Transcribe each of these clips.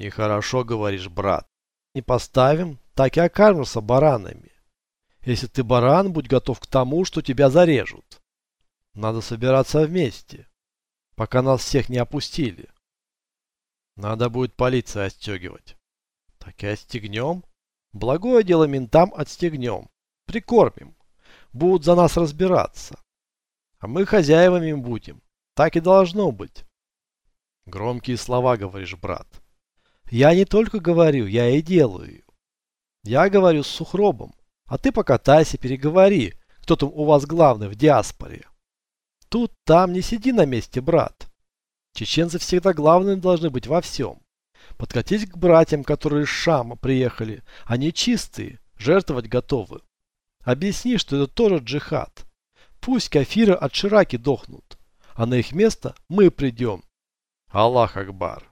Нехорошо говоришь, брат. Не поставим, так и окажемся баранами. Если ты баран, будь готов к тому, что тебя зарежут. Надо собираться вместе, пока нас всех не опустили. Надо будет полиция отстегивать. Так и отстегнем. Благое дело ментам отстегнем. Прикормим. Будут за нас разбираться. А мы хозяевами будем. Так и должно быть. Громкие слова говоришь, брат. Я не только говорю, я и делаю. Я говорю с Сухробом, а ты покатайся, переговори, кто там у вас главный в диаспоре. Тут, там, не сиди на месте, брат. Чеченцы всегда главными должны быть во всем. Подкатись к братьям, которые из Шама приехали. Они чистые, жертвовать готовы. Объясни, что это тоже джихад. Пусть кафиры от Шираки дохнут, а на их место мы придем. Аллах Акбар.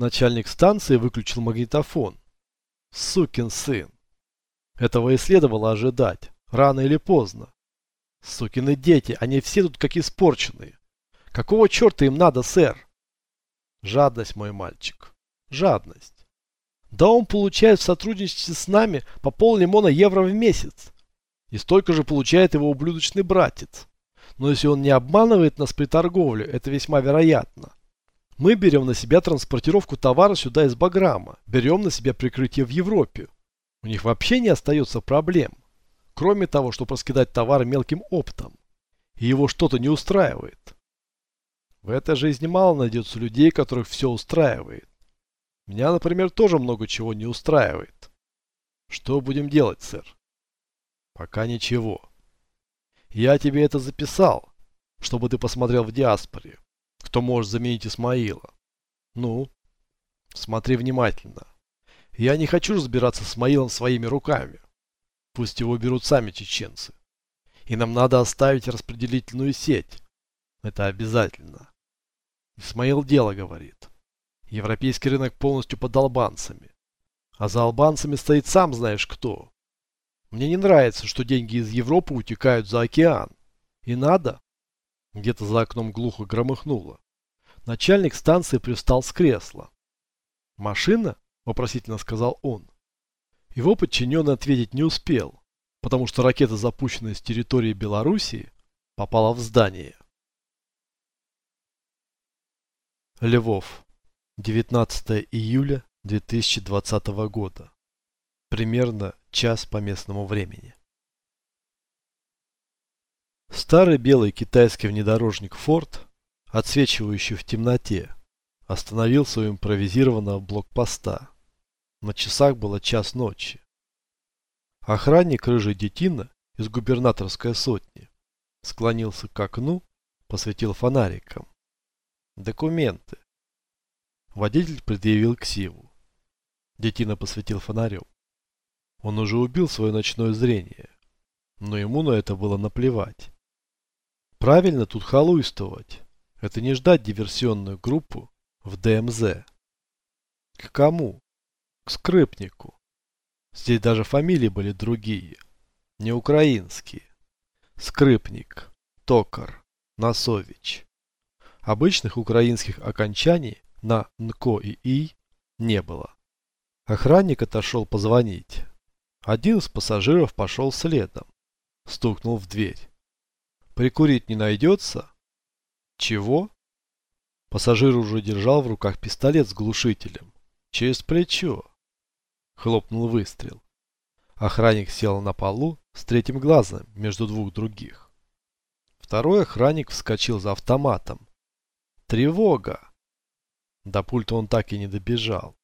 Начальник станции выключил магнитофон. Сукин сын. Этого и следовало ожидать, рано или поздно. Сукины дети, они все тут как испорченные. Какого черта им надо, сэр? Жадность, мой мальчик. Жадность. Да он получает в сотрудничестве с нами по пол лимона евро в месяц. И столько же получает его ублюдочный братец. Но если он не обманывает нас при торговле, это весьма вероятно. Мы берем на себя транспортировку товара сюда из Баграма, берем на себя прикрытие в Европе. У них вообще не остается проблем, кроме того, чтобы раскидать товар мелким оптом. И его что-то не устраивает. В этой жизни мало найдется людей, которых все устраивает. Меня, например, тоже много чего не устраивает. Что будем делать, сэр? Пока ничего. Я тебе это записал, чтобы ты посмотрел в диаспоре кто может заменить Исмаила. Ну, смотри внимательно. Я не хочу разбираться с Исмаилом своими руками. Пусть его берут сами чеченцы. И нам надо оставить распределительную сеть. Это обязательно. Исмаил дело говорит. Европейский рынок полностью под албанцами. А за албанцами стоит сам знаешь кто. Мне не нравится, что деньги из Европы утекают за океан. И надо, где-то за окном глухо громыхнуло. Начальник станции привстал с кресла. «Машина?» – вопросительно сказал он. Его подчиненный ответить не успел, потому что ракета, запущенная с территории Белоруссии, попала в здание. Львов. 19 июля 2020 года. Примерно час по местному времени. Старый белый китайский внедорожник Ford, отсвечивающий в темноте, остановился у импровизированного блокпоста. На часах было час ночи. Охранник рыжий детина из губернаторской сотни склонился к окну, посветил фонариком. Документы. Водитель предъявил ксиву. Детина посветил фонарем. Он уже убил свое ночное зрение, но ему на это было наплевать. Правильно тут халуйствовать. Это не ждать диверсионную группу в ДМЗ. К кому? К скрипнику. Здесь даже фамилии были другие. Не украинские. Скрипник, Токар, Носович. Обычных украинских окончаний на НКО и И не было. Охранник отошел позвонить. Один из пассажиров пошел следом. Стукнул в дверь. Прикурить не найдется? Чего? Пассажир уже держал в руках пистолет с глушителем. Через плечо. Хлопнул выстрел. Охранник сел на полу с третьим глазом между двух других. Второй охранник вскочил за автоматом. Тревога! До пульта он так и не добежал.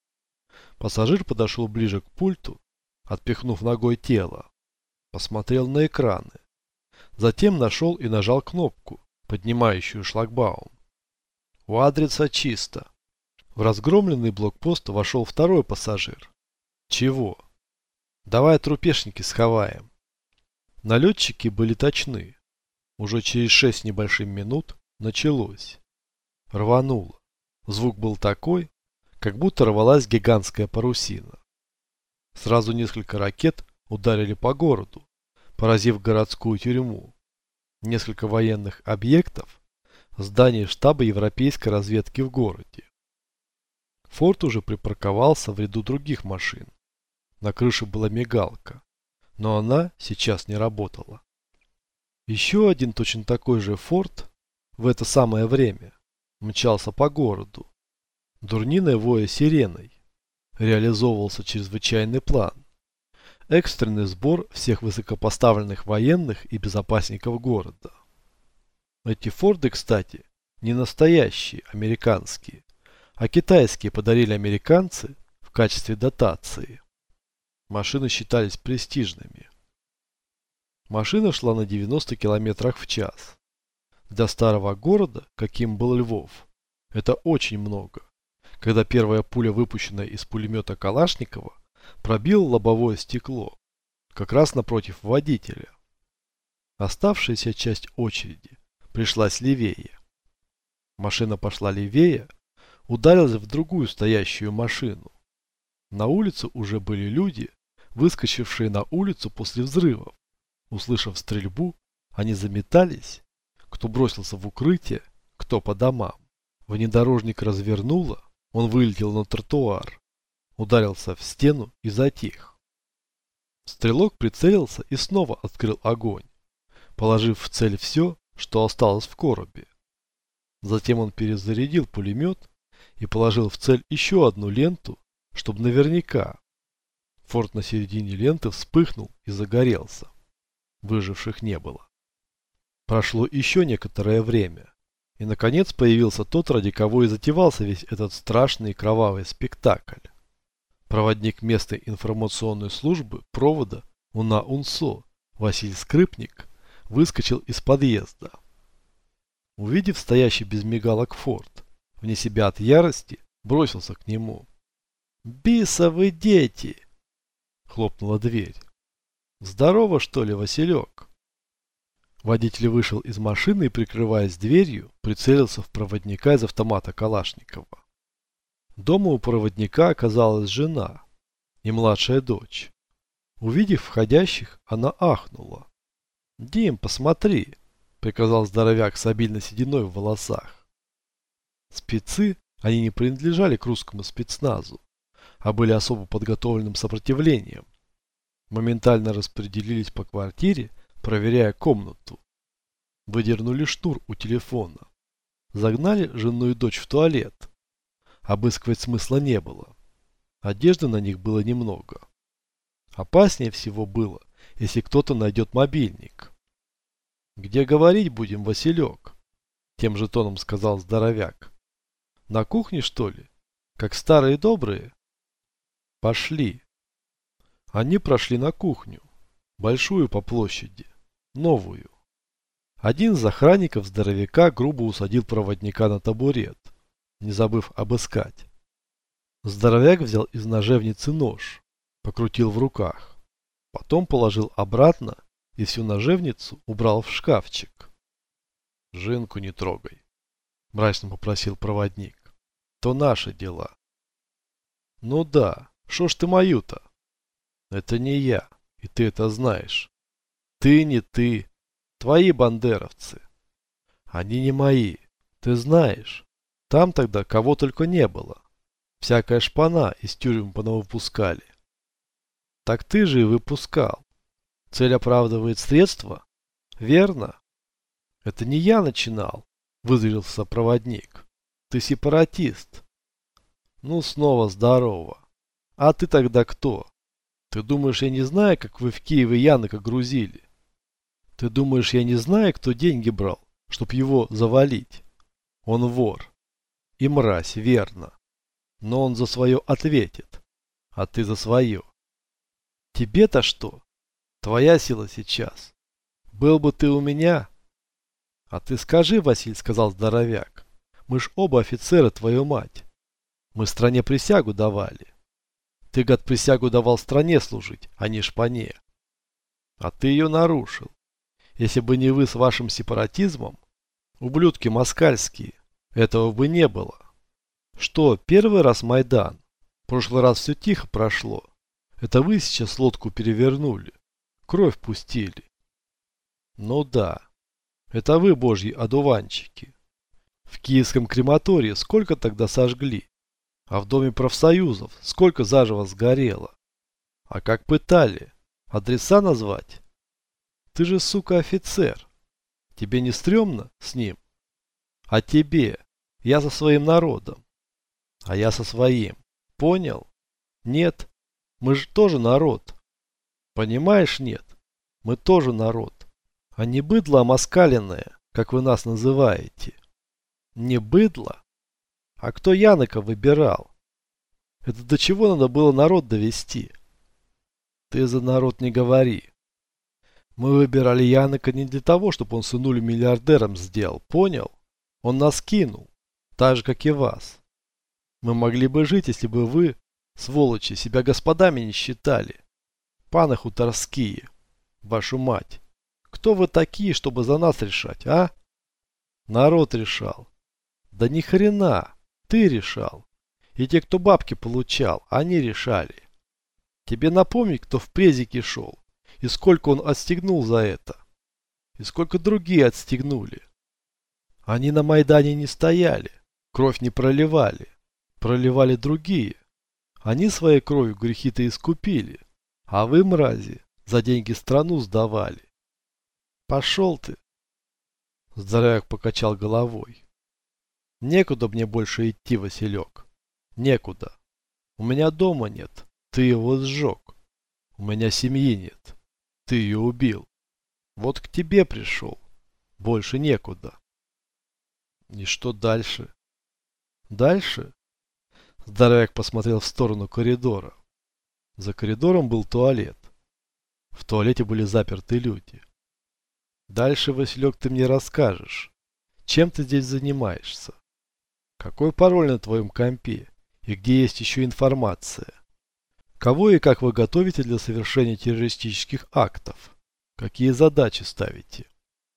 Пассажир подошел ближе к пульту, отпихнув ногой тело. Посмотрел на экраны. Затем нашел и нажал кнопку, поднимающую шлагбаум. У адреса чисто. В разгромленный блокпост вошел второй пассажир. Чего? Давай трупешники сховаем. Налетчики были точны. Уже через шесть небольших минут началось. Рвануло. Звук был такой, как будто рвалась гигантская парусина. Сразу несколько ракет ударили по городу, поразив городскую тюрьму, несколько военных объектов, здание штаба европейской разведки в городе. Форд уже припарковался в ряду других машин. На крыше была мигалка, но она сейчас не работала. Еще один точно такой же Форд в это самое время мчался по городу. Дурниной воя сиреной. Реализовывался чрезвычайный план. Экстренный сбор всех высокопоставленных военных и безопасников города. Эти Форды, кстати, не настоящие, американские, а китайские подарили американцы в качестве дотации. Машины считались престижными. Машина шла на 90 км в час. Для старого города, каким был Львов, это очень много. Когда первая пуля, выпущенная из пулемета Калашникова, пробила лобовое стекло, как раз напротив водителя. Оставшаяся часть очереди пришлась левее. Машина пошла левее, ударилась в другую стоящую машину. На улице уже были люди, выскочившие на улицу после взрывов. Услышав стрельбу, они заметались, кто бросился в укрытие, кто по домам. Внедорожник развернуло, он вылетел на тротуар, ударился в стену и затих. Стрелок прицелился и снова открыл огонь, положив в цель все, что осталось в коробе. Затем он перезарядил пулемет и положил в цель еще одну ленту, чтобы наверняка. Форт на середине ленты вспыхнул и загорелся. Выживших не было. Прошло еще некоторое время, и наконец появился тот, ради кого и затевался весь этот страшный и кровавый спектакль. Проводник местной информационной службы провода УНА-УНСО Василий Скрипник выскочил из подъезда. Увидев стоящий без мигалок форт, вне себя от ярости, бросился к нему. «Бисовы дети!» Хлопнула дверь. «Здорово, что ли, Василек?» Водитель вышел из машины и, прикрываясь дверью, прицелился в проводника из автомата Калашникова. Дома у проводника оказалась жена и младшая дочь. Увидев входящих, она ахнула. «Дим, посмотри!» – приказал здоровяк с обильно сединой в волосах. Спецы, они не принадлежали к русскому спецназу, а были особо подготовленным сопротивлением. Моментально распределились по квартире, проверяя комнату. Выдернули штур у телефона. Загнали жену и дочь в туалет. Обыскивать смысла не было. Одежды на них было немного. Опаснее всего было, если кто-то найдет мобильник. «Где говорить будем, Василек?» Тем же тоном сказал здоровяк. «На кухне, что ли? Как старые добрые?» «Пошли». Они прошли на кухню. Большую по площади. Новую. Один из охранников здоровяка грубо усадил проводника на табурет, не забыв обыскать. Здоровяк взял из ножевницы нож, покрутил в руках. Потом положил обратно и всю ножевницу убрал в шкафчик. «Женку не трогай», – мрачно попросил проводник. «То наши дела». «Ну да, шо ж ты мою-то?» «Это не я, и ты это знаешь. Ты не ты, твои бандеровцы. Они не мои, ты знаешь. Там тогда кого только не было. Всякая шпана из тюрем понавыпускали. Так ты же и выпускал. Цель оправдывает средства? Верно? Это не я начинал, вызрелся проводник. Ты сепаратист. Ну, снова здорово. А ты тогда кто? Ты думаешь, я не знаю, как вы в Киеве Янока грузили? Ты думаешь, я не знаю, кто деньги брал, чтоб его завалить? Он вор. И мразь, верно. Но он за свое ответит. А ты за свое. Тебе-то что? Твоя сила сейчас. Был бы ты у меня. А ты скажи, Василь, сказал здоровяк. Мы ж оба офицеры, твою мать. Мы стране присягу давали. Ты, гад, присягу давал стране служить, а не шпане. А ты ее нарушил. Если бы не вы с вашим сепаратизмом, ублюдки москальские, этого бы не было. Что, первый раз Майдан? В прошлый раз все тихо прошло. Это вы сейчас лодку перевернули. Кровь пустили. Ну да. Это вы, божьи одуванчики. В киевском крематории сколько тогда сожгли? А в доме профсоюзов сколько заживо сгорело? А как пытали? Адреса назвать? Ты же, сука, офицер. Тебе не стрёмно с ним? А тебе? Я со своим народом. А я со своим. Понял? Нет. Мы же тоже народ. Понимаешь, нет? Мы тоже народ. А не быдло омоскаленное, как вы нас называете. Не быдло? А кто Янока выбирал? Это до чего надо было народ довести? Ты за народ не говори. Мы выбирали Янока не для того, чтобы он сынулю миллиардером сделал, понял? Он нас кинул, так же, как и вас. Мы могли бы жить, если бы вы, сволочи, себя господами не считали. Паны хуторские, вашу мать. Кто вы такие, чтобы за нас решать, а? Народ решал. Да ни хрена, ты решал. И те, кто бабки получал, они решали. Тебе напомнить, кто в презике шел, и сколько он отстегнул за это. И сколько другие отстегнули. Они на Майдане не стояли, кровь не проливали. Проливали другие. Они своей кровью грехи-то искупили. А вы, мрази, за деньги страну сдавали. Пошел ты. Здоровяк покачал головой. Некуда мне больше идти, Василек. Некуда. У меня дома нет. Ты его сжег. У меня семьи нет. Ты ее убил. Вот к тебе пришел. Больше некуда. И что дальше? Дальше? Здоровяк посмотрел в сторону коридора. За коридором был туалет. В туалете были заперты люди. Дальше, Василек, ты мне расскажешь. Чем ты здесь занимаешься? Какой пароль на твоем компе? И где есть еще информация? Кого и как вы готовите для совершения террористических актов? Какие задачи ставите?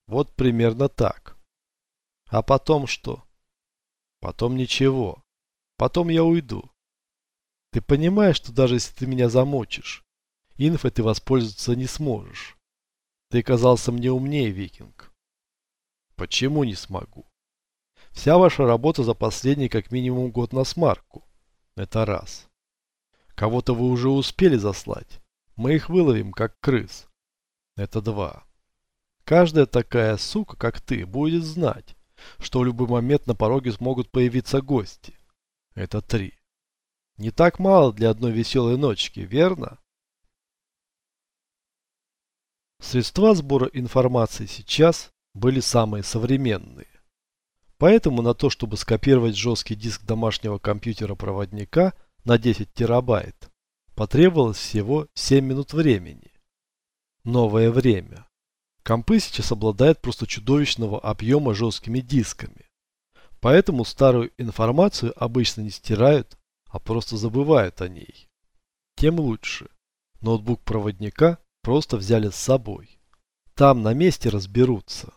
Вот примерно так. А потом что? Потом ничего. Потом я уйду. Ты понимаешь, что даже если ты меня замочишь, инфой ты воспользоваться не сможешь. Ты казался мне умнее, викинг. Почему не смогу? Вся ваша работа за последний как минимум год на смарку. Это раз. Кого-то вы уже успели заслать. Мы их выловим, как крыс. Это два. Каждая такая сука, как ты, будет знать, что в любой момент на пороге смогут появиться гости. Это три. Не так мало для одной веселой ночки, верно? Средства сбора информации сейчас были самые современные. Поэтому на то, чтобы скопировать жесткий диск домашнего компьютера проводника – на 10 терабайт, потребовалось всего 7 минут времени. Новое время. Компы сейчас обладают просто чудовищного объема жесткими дисками. Поэтому старую информацию обычно не стирают, а просто забывают о ней. Тем лучше. Ноутбук проводника просто взяли с собой. Там на месте разберутся.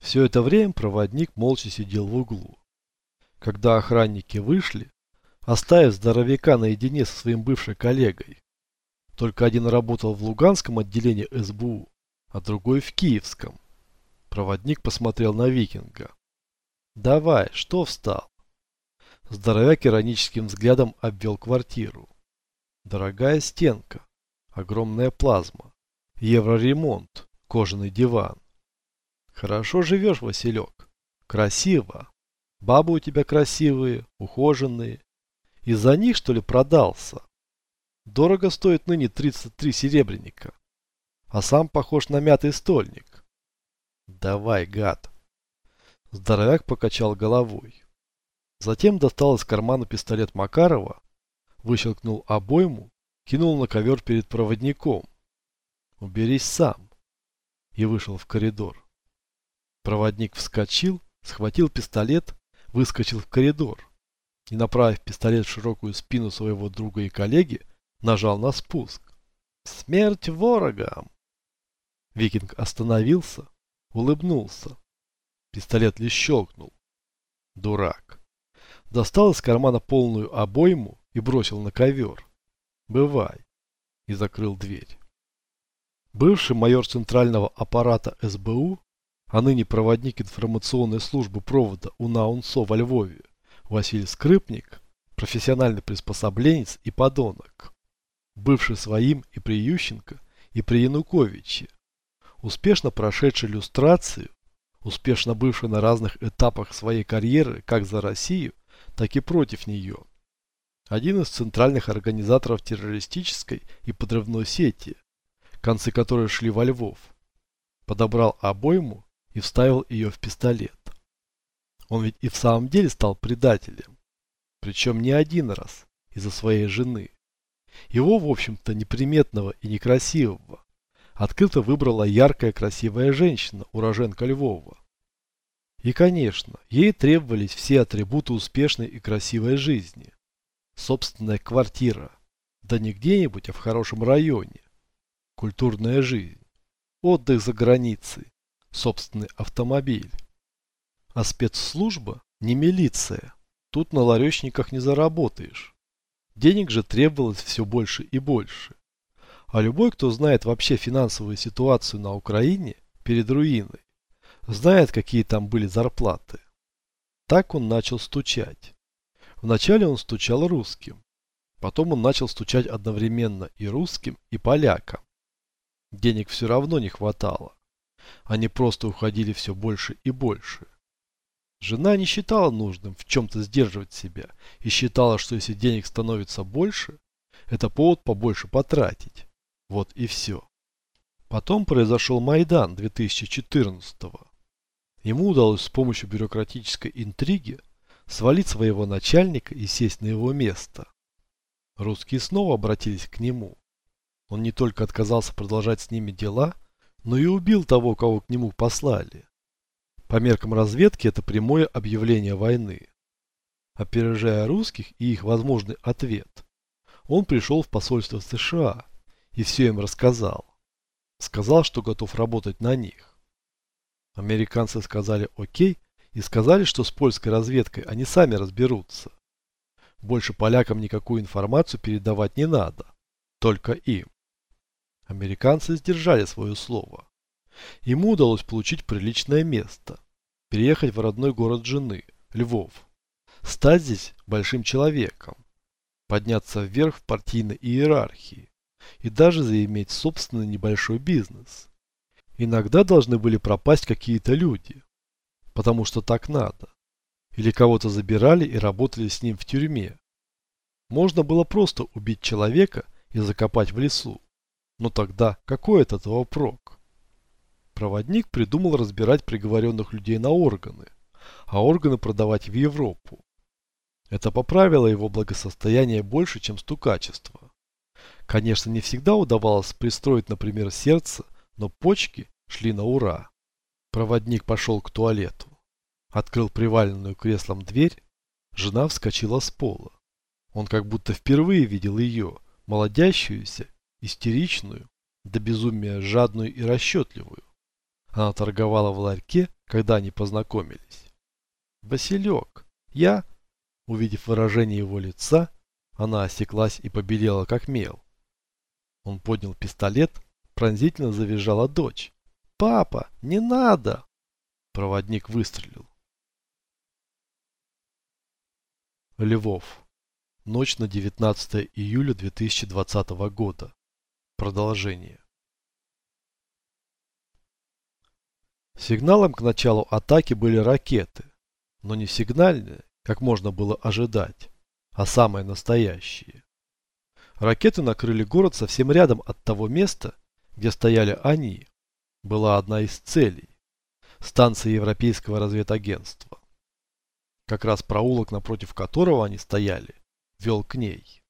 Все это время проводник молча сидел в углу. Когда охранники вышли, оставив здоровяка наедине со своим бывшим коллегой. Только один работал в Луганском отделении СБУ, а другой в Киевском. Проводник посмотрел на викинга. «Давай, что встал?» Здоровяк ироническим взглядом обвел квартиру. Дорогая стенка, огромная плазма, евроремонт, кожаный диван. Хорошо живешь, Василек. Красиво. Бабы у тебя красивые, ухоженные, из-за них, что ли, продался? Дорого стоит ныне 33 серебряника. А сам похож на мятый стольник. Давай, гад. Здоровяк покачал головой. Затем достал из кармана пистолет Макарова, выщелкнул обойму, кинул на ковер перед проводником. Уберись сам. И вышел в коридор. Проводник вскочил, схватил пистолет, выскочил в коридор и, направив пистолет в широкую спину своего друга и коллеги, нажал на спуск. «Смерть ворогам!» Викинг остановился, улыбнулся. Пистолет лишь щелкнул. Дурак. Достал из кармана полную обойму и бросил на ковер. «Бывай!» И закрыл дверь. Бывший майор центрального аппарата СБУ, а ныне проводник информационной службы провода УНАУНСО во Львове, Василий Скрипник профессиональный приспособленец и подонок, бывший своим и при Ющенко, и при Януковиче, успешно прошедший иллюстрацию, успешно бывший на разных этапах своей карьеры как за Россию, так и против нее. Один из центральных организаторов террористической и подрывной сети, концы которой шли во Львов, подобрал обойму и вставил ее в пистолет. Он ведь и в самом деле стал предателем. Причем не один раз из-за своей жены. Его, в общем-то, неприметного и некрасивого, открыто выбрала яркая красивая женщина, уроженка Львова. И, конечно, ей требовались все атрибуты успешной и красивой жизни. Собственная квартира, да не где-нибудь, а в хорошем районе. Культурная жизнь, отдых за границей, собственный автомобиль. А спецслужба не милиция. Тут на ларечниках не заработаешь. Денег же требовалось все больше и больше. А любой, кто знает вообще финансовую ситуацию на Украине перед руиной, знает, какие там были зарплаты. Так он начал стучать. Вначале он стучал русским. Потом он начал стучать одновременно и русским, и полякам. Денег все равно не хватало. Они просто уходили все больше и больше. Жена не считала нужным в чем-то сдерживать себя и считала, что если денег становится больше, это повод побольше потратить. Вот и все. Потом произошел Майдан 2014 -го. Ему удалось с помощью бюрократической интриги свалить своего начальника и сесть на его место. Русские снова обратились к нему. Он не только отказался продолжать с ними дела, но и убил того, кого к нему послали. По меркам разведки это прямое объявление войны. Опережая русских и их возможный ответ, он пришел в посольство США и все им рассказал. Сказал, что готов работать на них. Американцы сказали окей и сказали, что с польской разведкой они сами разберутся. Больше полякам никакую информацию передавать не надо. Только им. Американцы сдержали свое слово. Ему удалось получить приличное место переехать в родной город жены, Львов, стать здесь большим человеком, подняться вверх в партийной иерархии и даже заиметь собственный небольшой бизнес. Иногда должны были пропасть какие-то люди, потому что так надо. Или кого-то забирали и работали с ним в тюрьме. Можно было просто убить человека и закопать в лесу. Но тогда какой от этого прок? Проводник придумал разбирать приговоренных людей на органы, а органы продавать в Европу. Это поправило его благосостояние больше, чем стукачество. Конечно, не всегда удавалось пристроить, например, сердце, но почки шли на ура. Проводник пошел к туалету. Открыл приваленную креслом дверь. Жена вскочила с пола. Он как будто впервые видел ее, молодящуюся, истеричную, до безумия жадную и расчетливую. Она торговала в ларьке, когда они познакомились. «Василек, я...» Увидев выражение его лица, она осеклась и побелела, как мел. Он поднял пистолет, пронзительно завизжала дочь. «Папа, не надо!» Проводник выстрелил. Львов. Ночь на 19 июля 2020 года. Продолжение. Сигналом к началу атаки были ракеты, но не сигнальные, как можно было ожидать, а самые настоящие. Ракеты накрыли город совсем рядом от того места, где стояли они. Была одна из целей – станция Европейского разведагентства. Как раз проулок, напротив которого они стояли, вел к ней.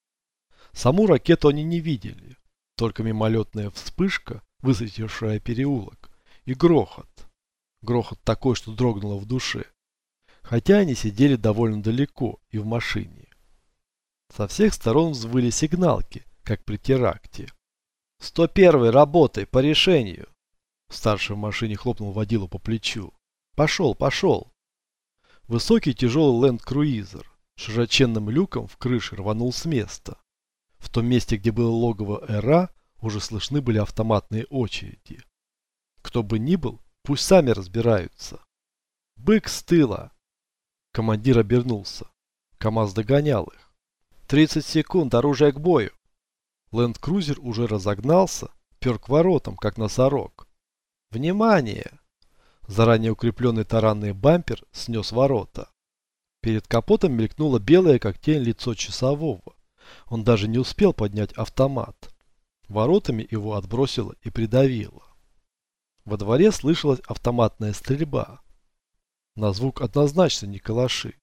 Саму ракету они не видели, только мимолетная вспышка, высветившая переулок, и грохот. Грохот такой, что дрогнуло в душе. Хотя они сидели довольно далеко и в машине. Со всех сторон взвыли сигналки, как при теракте. «101-й, работай, по решению!» Старший в машине хлопнул водилу по плечу. «Пошел, пошел!» Высокий тяжелый ленд-круизер широченным люком в крыше рванул с места. В том месте, где было логово Эра, уже слышны были автоматные очереди. Кто бы ни был, Пусть сами разбираются. Бык с тыла. Командир обернулся. КамАЗ догонял их. 30 секунд, оружие к бою. Ленд-крузер уже разогнался, пер к воротам, как носорог. Внимание! Заранее укрепленный таранный бампер снес ворота. Перед капотом мелькнуло белое, как тень, лицо часового. Он даже не успел поднять автомат. Воротами его отбросило и придавило. Во дворе слышалась автоматная стрельба. На звук однозначно не калаши.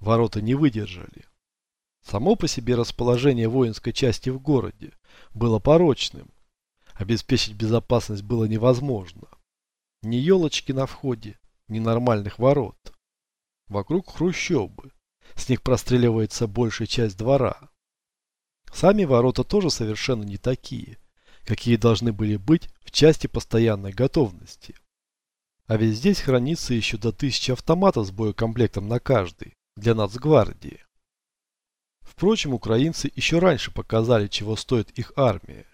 Ворота не выдержали. Само по себе расположение воинской части в городе было порочным. Обеспечить безопасность было невозможно. Ни елочки на входе, ни нормальных ворот. Вокруг хрущобы. С них простреливается большая часть двора. Сами ворота тоже совершенно не такие, какие должны были быть в части постоянной готовности. А ведь здесь хранится еще до тысячи автоматов с боекомплектом на каждый, для нацгвардии. Впрочем, украинцы еще раньше показали, чего стоит их армия.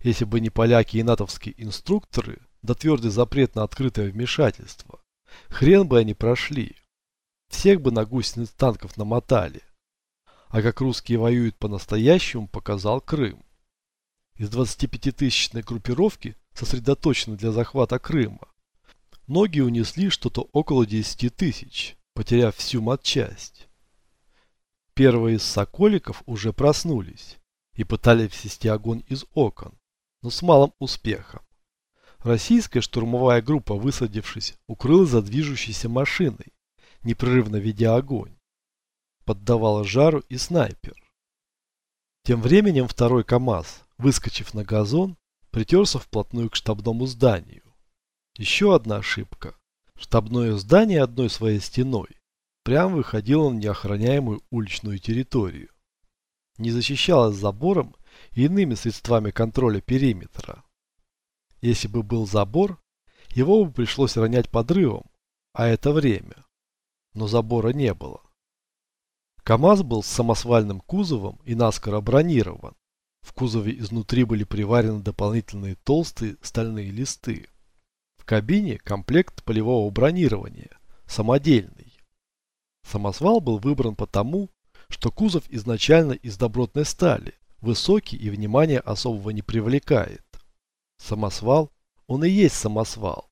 Если бы не поляки и натовские инструкторы, да твердый запрет на открытое вмешательство, хрен бы они прошли. Всех бы на гусениц танков намотали. А как русские воюют по-настоящему, показал Крым. Из 25-тысячной группировки, сосредоточенной для захвата Крыма, многие унесли что-то около 10 тысяч, потеряв всю матчасть. Первые из соколиков уже проснулись и пытались вести огонь из окон, но с малым успехом. Российская штурмовая группа, высадившись, укрылась за движущейся машиной, непрерывно ведя огонь. Поддавала жару и снайпер. Тем временем второй КАМАЗ, выскочив на газон, притерся вплотную к штабному зданию. Еще одна ошибка. Штабное здание одной своей стеной прямо выходило на неохраняемую уличную территорию. Не защищалось забором и иными средствами контроля периметра. Если бы был забор, его бы пришлось ронять подрывом, а это время. Но забора не было. КАМАЗ был с самосвальным кузовом и наскоро бронирован. В кузове изнутри были приварены дополнительные толстые стальные листы. В кабине комплект полевого бронирования, самодельный. Самосвал был выбран потому, что кузов изначально из добротной стали, высокий и внимания особого не привлекает. Самосвал, он и есть самосвал.